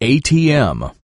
ATM